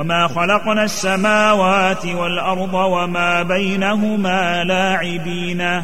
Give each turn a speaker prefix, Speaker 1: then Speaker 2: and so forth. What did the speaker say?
Speaker 1: وما خلقنا السماوات والارض وما بينهما لاعبين